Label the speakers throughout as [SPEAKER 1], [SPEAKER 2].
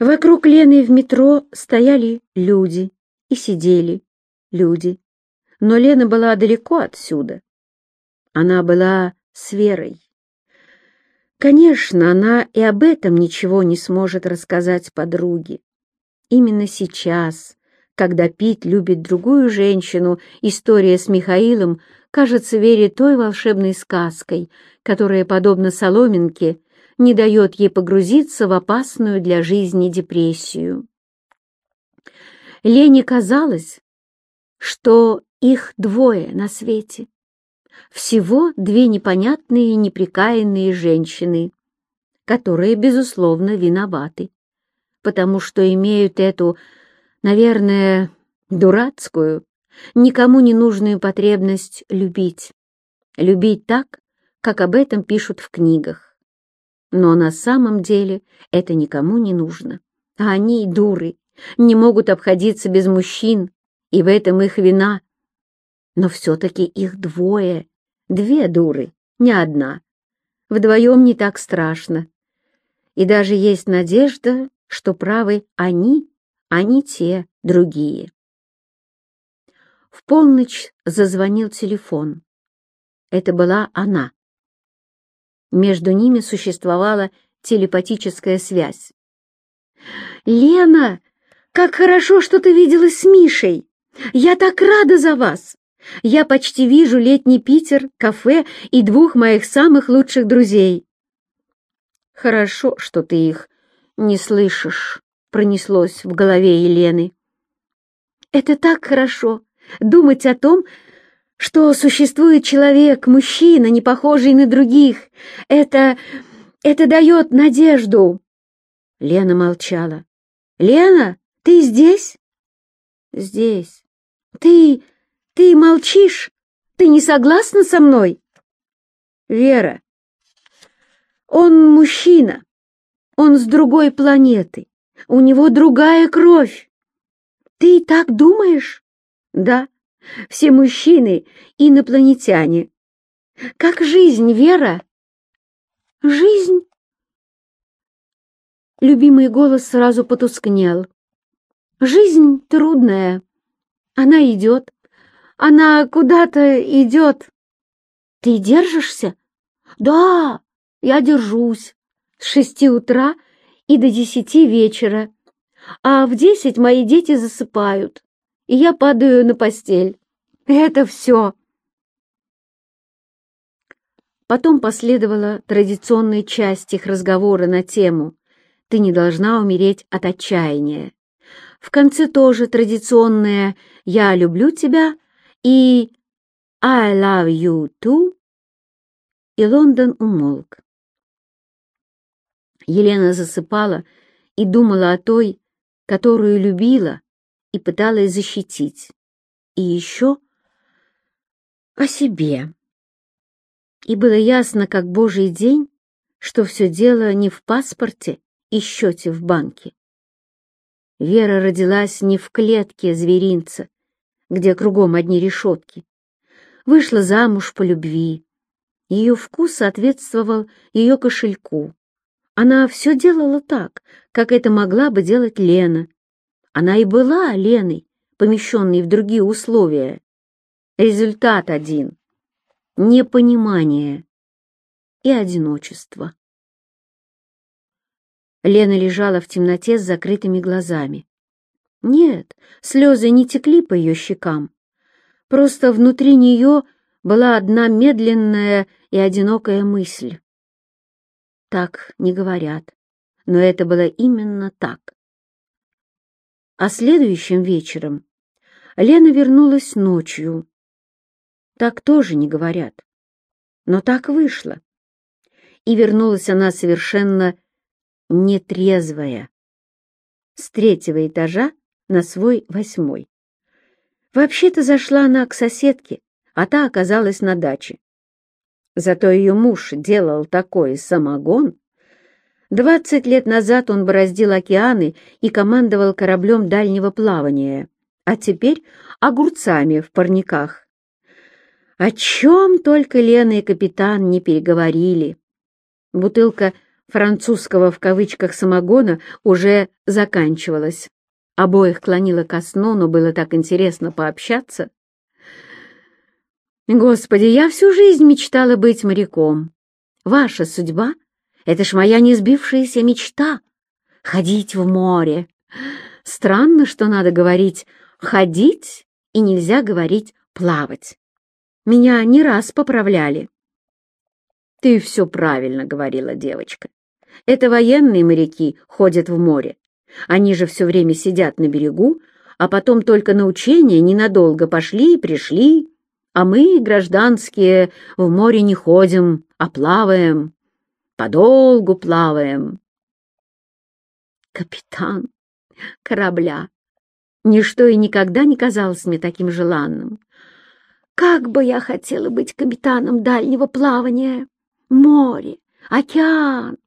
[SPEAKER 1] Вокруг Лены в метро стояли люди и сидели люди. Но Лена была далеко отсюда. Она была с Верой. Конечно, она и об этом ничего не сможет рассказать подруге. Именно сейчас, когда Пит любит другую женщину, история с Михаилом кажется Вере той волшебной сказкой, которая, подобно соломинке, не дает ей погрузиться в опасную для жизни депрессию. Лене казалось, что их двое на свете. Всего две непонятные неприкаянные женщины, которые, безусловно, виноваты, потому что имеют эту, наверное, дурацкую, никому не нужную потребность любить. Любить так, как об этом пишут в книгах. Но на самом деле это никому не нужно. А они, дуры, не могут обходиться без мужчин, и в этом их вина. Но все-таки их двое, две дуры, не одна. Вдвоем не так страшно. И даже есть надежда, что правы они, а не те другие. В полночь зазвонил телефон. Это была она. Между ними существовала телепатическая связь. «Лена, как хорошо, что ты виделась с Мишей! Я так рада за вас! Я почти вижу летний Питер, кафе и двух моих самых лучших друзей. Хорошо, что ты их не слышишь, пронеслось в голове Елены. Это так хорошо, думать о том, что существует человек, мужчина, не похожий на других. Это... это дает надежду. Лена молчала. «Лена, ты здесь?» «Здесь». «Ты... ты молчишь? Ты не согласна со мной?» «Вера, он мужчина. Он с другой планеты. У него другая кровь. Ты так думаешь?» «Да, все мужчины — инопланетяне. Как жизнь, Вера?» «Жизнь?» Любимый голос сразу потускнел. «Жизнь трудная. Она идет. Она куда-то идет. Ты держишься? Да, я держусь. С шести утра и до десяти вечера. А в десять мои дети засыпают, и я падаю на постель. Это все. Потом последовала традиционная часть их разговора на тему «Ты не должна умереть от отчаяния». В конце тоже традиционное «Я люблю тебя» и «I love you too», и Лондон умолк. Елена засыпала и думала о той, которую любила и пыталась защитить, и еще о себе. И было ясно, как божий день, что все дело не в паспорте и счете в банке. Вера родилась не в клетке зверинца, где кругом одни решетки. Вышла замуж по любви. Ее вкус соответствовал ее кошельку. Она все делала так, как это могла бы делать Лена. Она и была Леной, помещенной в другие условия. Результат один — непонимание и одиночество. Лена лежала в темноте с закрытыми глазами. Нет, слезы не текли по ее щекам. Просто внутри нее была одна медленная и одинокая мысль. Так не говорят, но это было именно так. А следующим вечером Лена вернулась ночью. Так тоже не говорят, но так вышло. И вернулась она совершенно нетрезвая. С третьего этажа на свой восьмой. Вообще-то зашла она к соседке, а та оказалась на даче. Зато ее муж делал такой самогон. Двадцать лет назад он бороздил океаны и командовал кораблем дальнего плавания, а теперь огурцами в парниках. О чем только Лена и капитан не переговорили. Бутылка французского в кавычках самогона уже заканчивалась. Обоих клонило ко сну, но было так интересно пообщаться. Господи, я всю жизнь мечтала быть моряком. Ваша судьба — это ж моя несбившаяся мечта — ходить в море. Странно, что надо говорить «ходить» и нельзя говорить «плавать». Меня не раз поправляли. «Ты все правильно говорила, девочка. Это военные моряки ходят в море. Они же все время сидят на берегу, а потом только на учения ненадолго пошли и пришли, а мы, гражданские, в море не ходим, а плаваем, подолгу плаваем. Капитан корабля. Ничто и никогда не казалось мне таким желанным. Как бы я хотела быть капитаном дальнего плавания! Море, океан,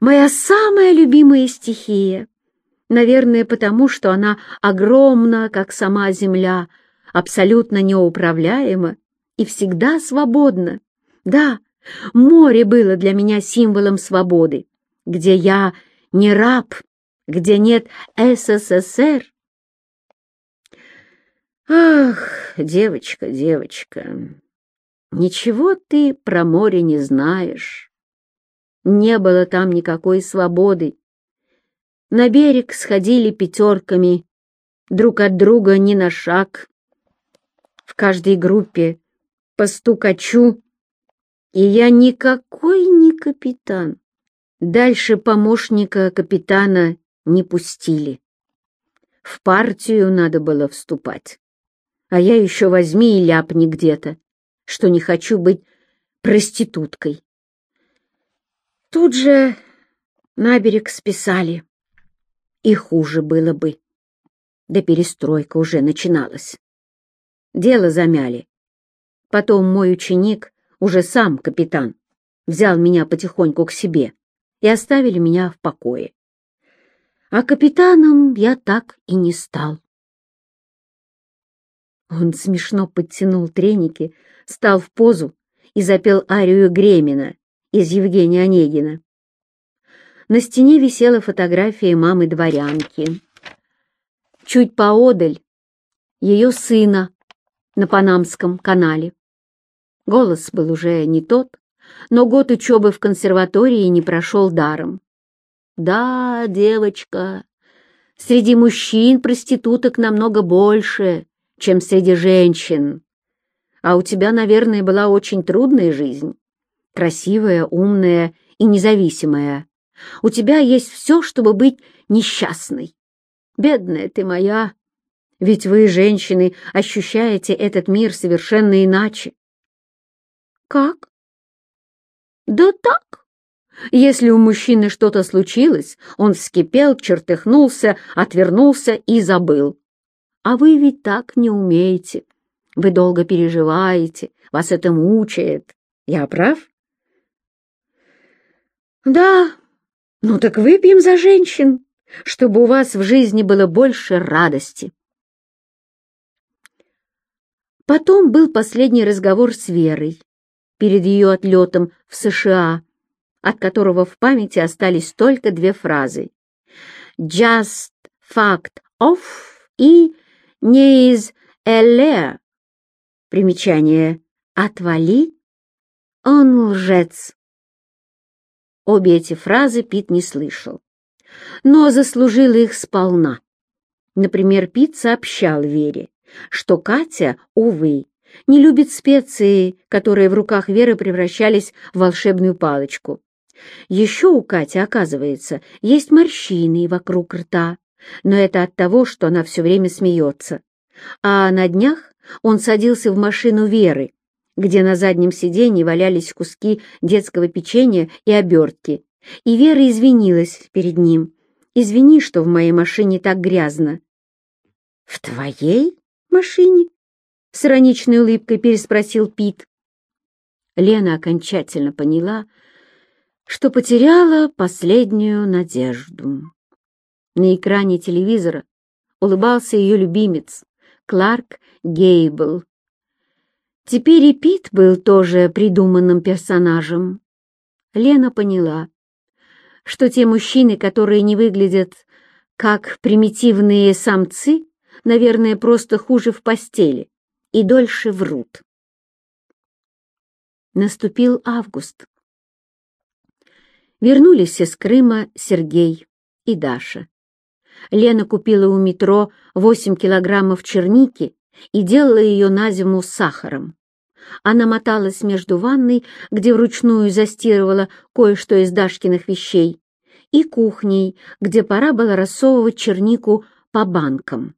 [SPEAKER 1] Моя самая любимая стихия. Наверное, потому что она огромна, как сама земля, абсолютно неуправляема и всегда свободна. Да, море было для меня символом свободы, где я не раб, где нет СССР. Ах, девочка, девочка, ничего ты про море не знаешь. Не было там никакой свободы. На берег сходили пятерками, друг от друга ни на шаг. В каждой группе по стукачу, и я никакой не капитан. Дальше помощника капитана не пустили. В партию надо было вступать. А я еще возьми и ляпни где-то, что не хочу быть проституткой. Тут же на берег списали. И хуже было бы. Да перестройка уже начиналась. Дело замяли. Потом мой ученик, уже сам капитан, взял меня потихоньку к себе и оставили меня в покое. А капитаном я так и не стал. Он смешно подтянул треники, стал в позу и запел арию Гремина из Евгения Онегина. На стене висела фотография мамы-дворянки. Чуть поодаль ее сына на Панамском канале. Голос был уже не тот, но год учебы в консерватории не прошел даром. «Да, девочка, среди мужчин проституток намного больше, чем среди женщин. А у тебя, наверное, была очень трудная жизнь красивая, умная и независимая. У тебя есть все, чтобы быть несчастной. Бедная ты моя, ведь вы, женщины, ощущаете этот мир совершенно иначе. Как? Да так. Если у мужчины что-то случилось, он вскипел, чертыхнулся, отвернулся и забыл. А вы ведь так не умеете. Вы долго переживаете, вас это мучает. Я прав? «Да, ну так выпьем за женщин, чтобы у вас в жизни было больше радости». Потом был последний разговор с Верой перед ее отлетом в США, от которого в памяти остались только две фразы «just fact of» и «не из LA». Примечание «отвали, он лжец». Обе эти фразы Пит не слышал, но заслужил их сполна. Например, Пит сообщал Вере, что Катя, увы, не любит специи, которые в руках Веры превращались в волшебную палочку. Еще у Кати, оказывается, есть морщины вокруг рта, но это от того, что она все время смеется. А на днях он садился в машину Веры, где на заднем сиденье валялись куски детского печенья и обертки, и Вера извинилась перед ним. «Извини, что в моей машине так грязно». «В твоей машине?» — с ироничной улыбкой переспросил Пит. Лена окончательно поняла, что потеряла последнюю надежду. На экране телевизора улыбался ее любимец, Кларк Гейбл, Теперь и Пит был тоже придуманным персонажем. Лена поняла, что те мужчины, которые не выглядят как примитивные самцы, наверное, просто хуже в постели и дольше врут. Наступил август. Вернулись из Крыма Сергей и Даша. Лена купила у метро 8 килограммов черники и делала ее на зиму с сахаром. Она моталась между ванной, где вручную застирывала кое-что из Дашкиных вещей, и кухней, где пора было рассовывать чернику по банкам.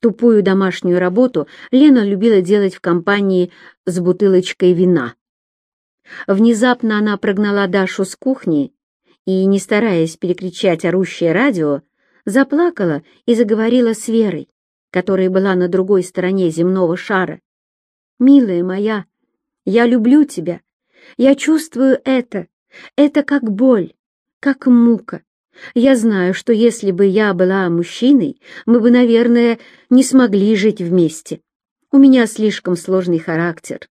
[SPEAKER 1] Тупую домашнюю работу Лена любила делать в компании с бутылочкой вина. Внезапно она прогнала Дашу с кухни и, не стараясь перекричать орущее радио, заплакала и заговорила с Верой, которая была на другой стороне земного шара. «Милая моя, я люблю тебя. Я чувствую это. Это как боль, как мука. Я знаю, что если бы я была мужчиной, мы бы, наверное, не смогли жить вместе. У меня слишком сложный характер.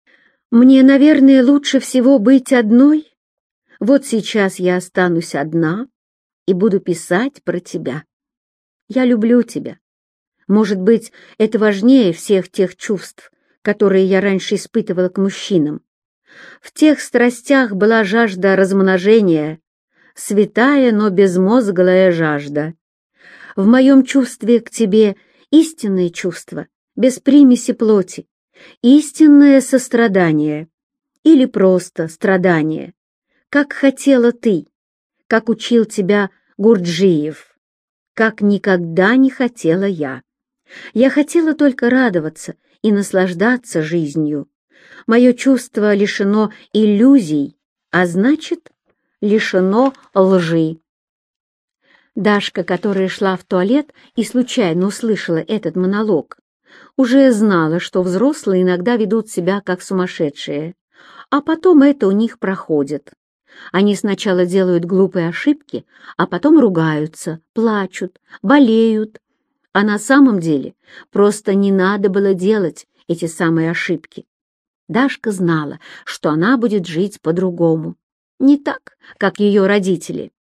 [SPEAKER 1] Мне, наверное, лучше всего быть одной. Вот сейчас я останусь одна и буду писать про тебя. Я люблю тебя. Может быть, это важнее всех тех чувств, которые я раньше испытывала к мужчинам. В тех страстях была жажда размножения, святая, но безмозглая жажда. В моем чувстве к тебе истинное чувство, без примеси плоти, истинное сострадание или просто страдание, как хотела ты, как учил тебя Гурджиев, как никогда не хотела я. Я хотела только радоваться и наслаждаться жизнью. Мое чувство лишено иллюзий, а значит, лишено лжи. Дашка, которая шла в туалет и случайно услышала этот монолог, уже знала, что взрослые иногда ведут себя как сумасшедшие, а потом это у них проходит. Они сначала делают глупые ошибки, а потом ругаются, плачут, болеют. А на самом деле просто не надо было делать эти самые ошибки. Дашка знала, что она будет жить по-другому не так, как ее родители.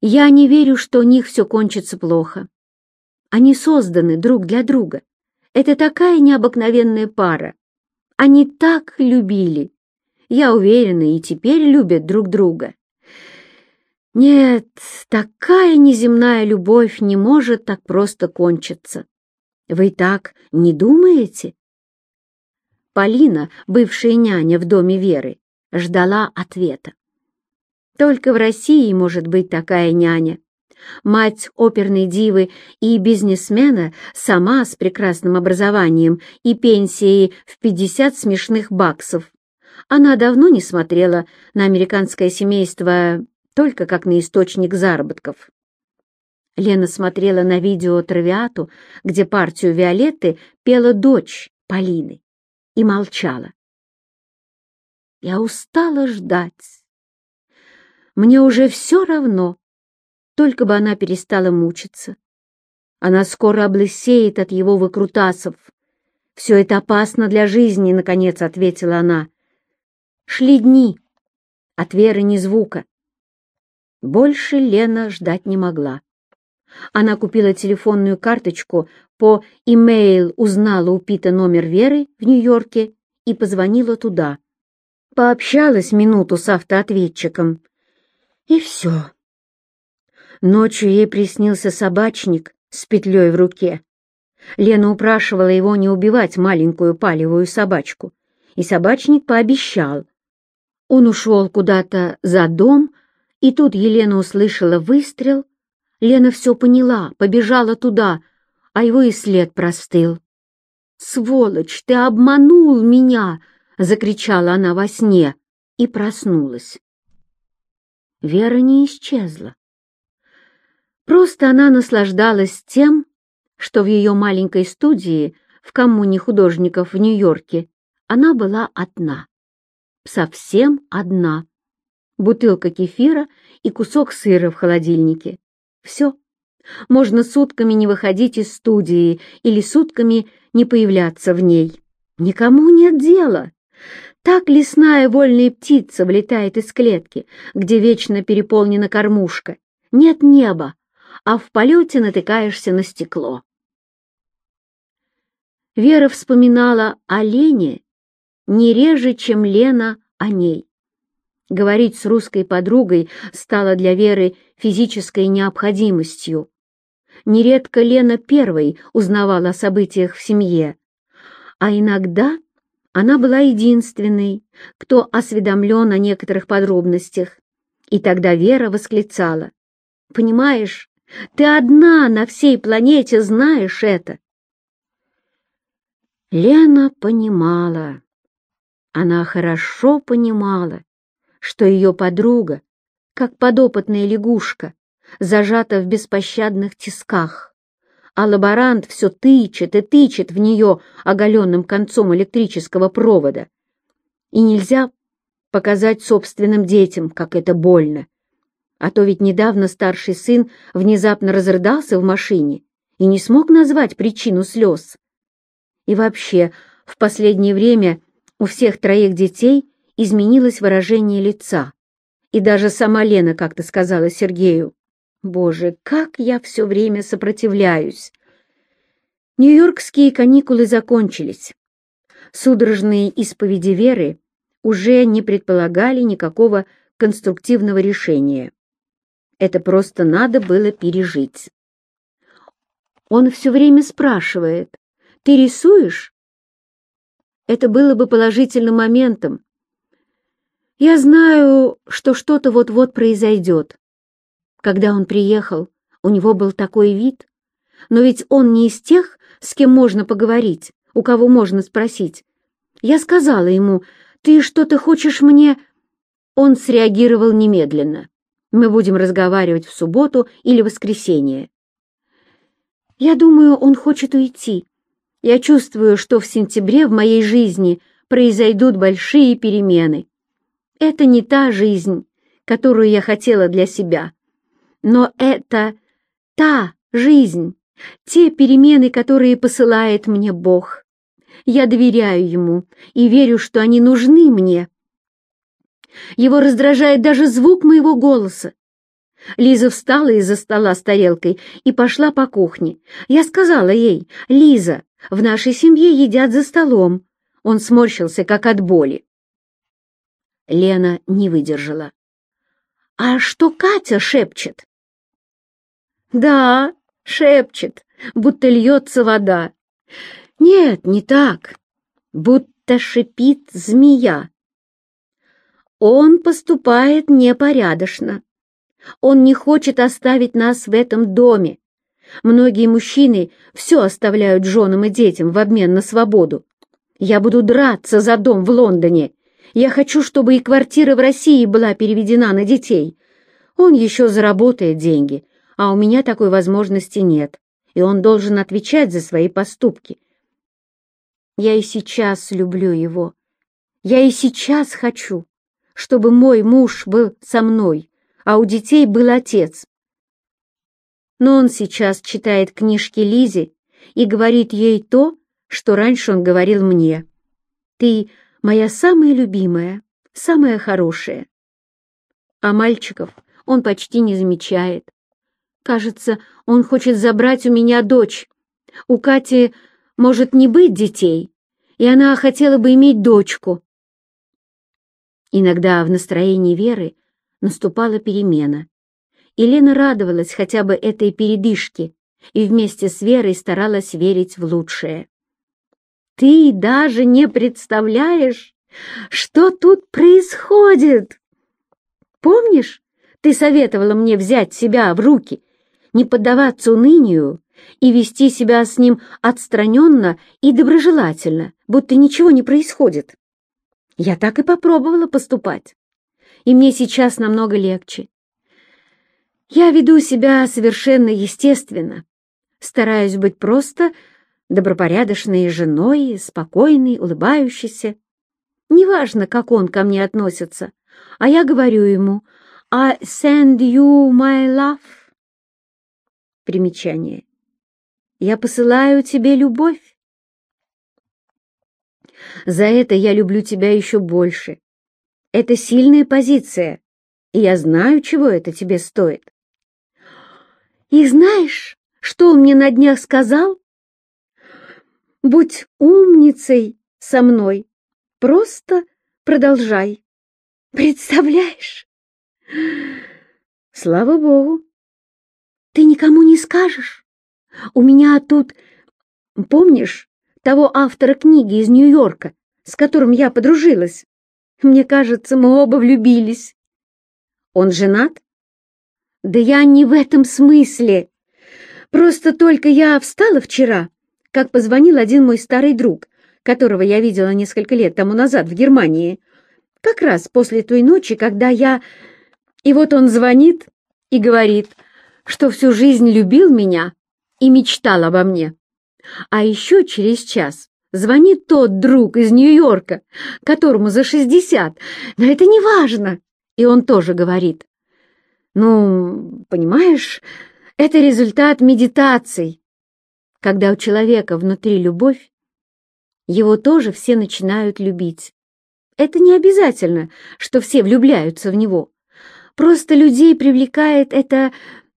[SPEAKER 1] Я не верю, что у них все кончится плохо. Они созданы друг для друга. Это такая необыкновенная пара. Они так любили. Я уверена, и теперь любят друг друга. Нет, такая неземная любовь не может так просто кончиться. Вы так не думаете? Полина, бывшая няня в доме Веры, ждала ответа. Только в России может быть такая няня. Мать оперной дивы и бизнесмена сама с прекрасным образованием и пенсией в 50 смешных баксов. Она давно не смотрела на американское семейство только как на источник заработков. Лена смотрела на видео Травиату, где партию Виолетты пела дочь Полины и молчала. Я устала ждать. Мне уже все равно, только бы она перестала мучиться. Она скоро облысеет от его выкрутасов. «Все это опасно для жизни», — наконец ответила она. Шли дни, от Веры ни звука. Больше Лена ждать не могла. Она купила телефонную карточку, по имейл узнала у Пита номер Веры в Нью-Йорке и позвонила туда. Пообщалась минуту с автоответчиком. И все. Ночью ей приснился собачник с петлей в руке. Лена упрашивала его не убивать маленькую палевую собачку, и собачник пообещал. Он ушел куда-то за дом, и тут Елена услышала выстрел Лена все поняла, побежала туда, а его и след простыл. «Сволочь, ты обманул меня!» — закричала она во сне и проснулась. Вера не исчезла. Просто она наслаждалась тем, что в ее маленькой студии в коммуне художников в Нью-Йорке она была одна. Совсем одна. Бутылка кефира и кусок сыра в холодильнике. Все. Можно сутками не выходить из студии или сутками не появляться в ней. Никому нет дела. Так лесная вольная птица влетает из клетки, где вечно переполнена кормушка. Нет неба, а в полете натыкаешься на стекло. Вера вспоминала о Лене не реже, чем Лена о ней. Говорить с русской подругой стало для Веры физической необходимостью. Нередко Лена первой узнавала о событиях в семье, а иногда она была единственной, кто осведомлен о некоторых подробностях. И тогда Вера восклицала. «Понимаешь, ты одна на всей планете знаешь это». Лена понимала. Она хорошо понимала, что ее подруга, как подопытная лягушка, зажата в беспощадных тисках, а лаборант все тычет и тычет в нее оголенным концом электрического провода. И нельзя показать собственным детям, как это больно. А то ведь недавно старший сын внезапно разрыдался в машине и не смог назвать причину слез. И вообще, в последнее время у всех троих детей изменилось выражение лица. И даже сама Лена как-то сказала Сергею, «Боже, как я все время сопротивляюсь!» Нью-Йоркские каникулы закончились. Судорожные исповеди Веры уже не предполагали никакого конструктивного решения. Это просто надо было пережить. Он все время спрашивает, «Ты рисуешь?» Это было бы положительным моментом, я знаю, что что-то вот-вот произойдет. Когда он приехал, у него был такой вид. Но ведь он не из тех, с кем можно поговорить, у кого можно спросить. Я сказала ему, «Ты что-то хочешь мне...» Он среагировал немедленно. «Мы будем разговаривать в субботу или воскресенье». Я думаю, он хочет уйти. Я чувствую, что в сентябре в моей жизни произойдут большие перемены. Это не та жизнь, которую я хотела для себя, но это та жизнь, те перемены, которые посылает мне Бог. Я доверяю Ему и верю, что они нужны мне. Его раздражает даже звук моего голоса. Лиза встала из-за стола с тарелкой и пошла по кухне. Я сказала ей, «Лиза, в нашей семье едят за столом». Он сморщился, как от боли. Лена не выдержала. «А что Катя шепчет?» «Да, шепчет, будто льется вода. Нет, не так, будто шипит змея. Он поступает непорядочно. Он не хочет оставить нас в этом доме. Многие мужчины все оставляют женам и детям в обмен на свободу. Я буду драться за дом в Лондоне я хочу, чтобы и квартира в России была переведена на детей. Он еще заработает деньги, а у меня такой возможности нет, и он должен отвечать за свои поступки. Я и сейчас люблю его. Я и сейчас хочу, чтобы мой муж был со мной, а у детей был отец. Но он сейчас читает книжки Лизе и говорит ей то, что раньше он говорил мне. Ты моя самая любимая, самая хорошая. А мальчиков он почти не замечает. Кажется, он хочет забрать у меня дочь. У Кати может не быть детей, и она хотела бы иметь дочку. Иногда в настроении Веры наступала перемена. И радовалась хотя бы этой передышке и вместе с Верой старалась верить в лучшее. Ты даже не представляешь, что тут происходит. Помнишь, ты советовала мне взять себя в руки, не поддаваться унынию и вести себя с ним отстраненно и доброжелательно, будто ничего не происходит. Я так и попробовала поступать, и мне сейчас намного легче. Я веду себя совершенно естественно, стараюсь быть просто добропорядочной женой, спокойной, улыбающейся. Неважно, как он ко мне относится, а я говорю ему «I send you my love». Примечание. «Я посылаю тебе любовь». За это я люблю тебя еще больше. Это сильная позиция, и я знаю, чего это тебе стоит. И знаешь, что он мне на днях сказал? Будь умницей со мной, просто продолжай. Представляешь? Слава Богу. Ты никому не скажешь? У меня тут, помнишь, того автора книги из Нью-Йорка, с которым я подружилась? Мне кажется, мы оба влюбились. Он женат? Да я не в этом смысле. Просто только я встала вчера, как позвонил один мой старый друг, которого я видела несколько лет тому назад в Германии, как раз после той ночи, когда я... И вот он звонит и говорит, что всю жизнь любил меня и мечтал обо мне. А еще через час звонит тот друг из Нью-Йорка, которому за шестьдесят, но это не важно. И он тоже говорит, ну, понимаешь, это результат медитаций. Когда у человека внутри любовь, его тоже все начинают любить. Это не обязательно, что все влюбляются в него. Просто людей привлекает это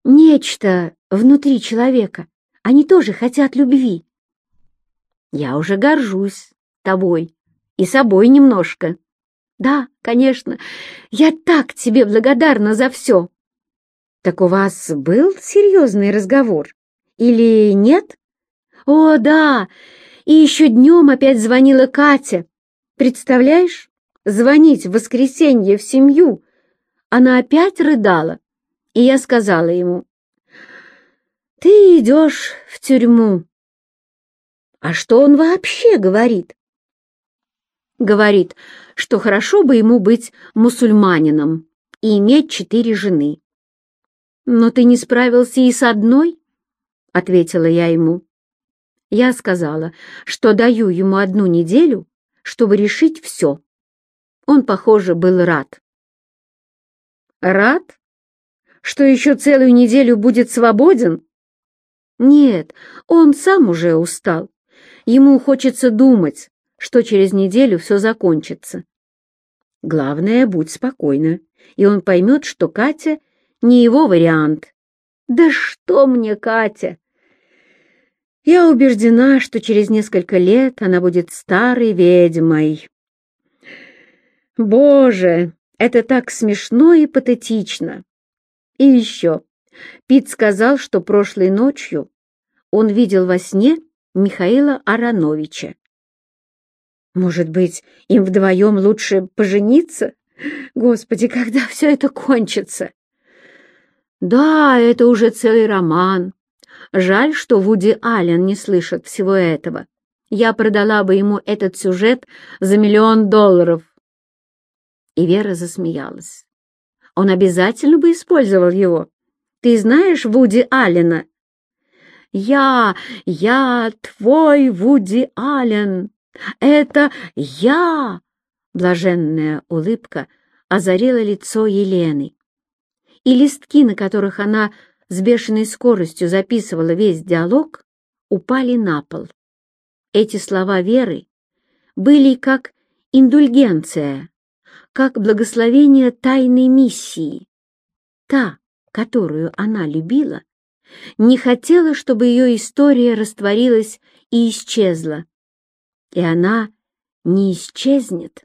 [SPEAKER 1] нечто внутри человека. Они тоже хотят любви. Я уже горжусь тобой и собой немножко. Да, конечно, я так тебе благодарна за все. Так у вас был серьезный разговор? Или нет? О, да, и еще днем опять звонила Катя. Представляешь? звонить в воскресенье в семью, она опять рыдала, и я сказала ему, «Ты идешь в тюрьму». А что он вообще говорит? Говорит, что хорошо бы ему быть мусульманином и иметь четыре жены. «Но ты не справился и с одной?» — ответила я ему. Я сказала, что даю ему одну неделю, чтобы решить все. Он, похоже, был рад. Рад? Что еще целую неделю будет свободен? Нет, он сам уже устал. Ему хочется думать, что через неделю все закончится. Главное, будь спокойна, и он поймет, что Катя не его вариант. Да что мне Катя? Я убеждена, что через несколько лет она будет старой ведьмой. Боже, это так смешно и патетично. И еще, Пит сказал, что прошлой ночью он видел во сне Михаила Ароновича. Может быть, им вдвоем лучше пожениться? Господи, когда все это кончится? Да, это уже целый роман. Жаль, что Вуди Аллен не слышит всего этого. Я продала бы ему этот сюжет за миллион долларов. И Вера засмеялась. Он обязательно бы использовал его. Ты знаешь Вуди Аллена? Я, я твой Вуди Аллен. Это я! Блаженная улыбка озарила лицо Елены. И листки, на которых она с бешеной скоростью записывала весь диалог, упали на пол. Эти слова Веры были как индульгенция, как благословение тайной миссии. Та, которую она любила, не хотела, чтобы ее история растворилась и исчезла. И она не исчезнет.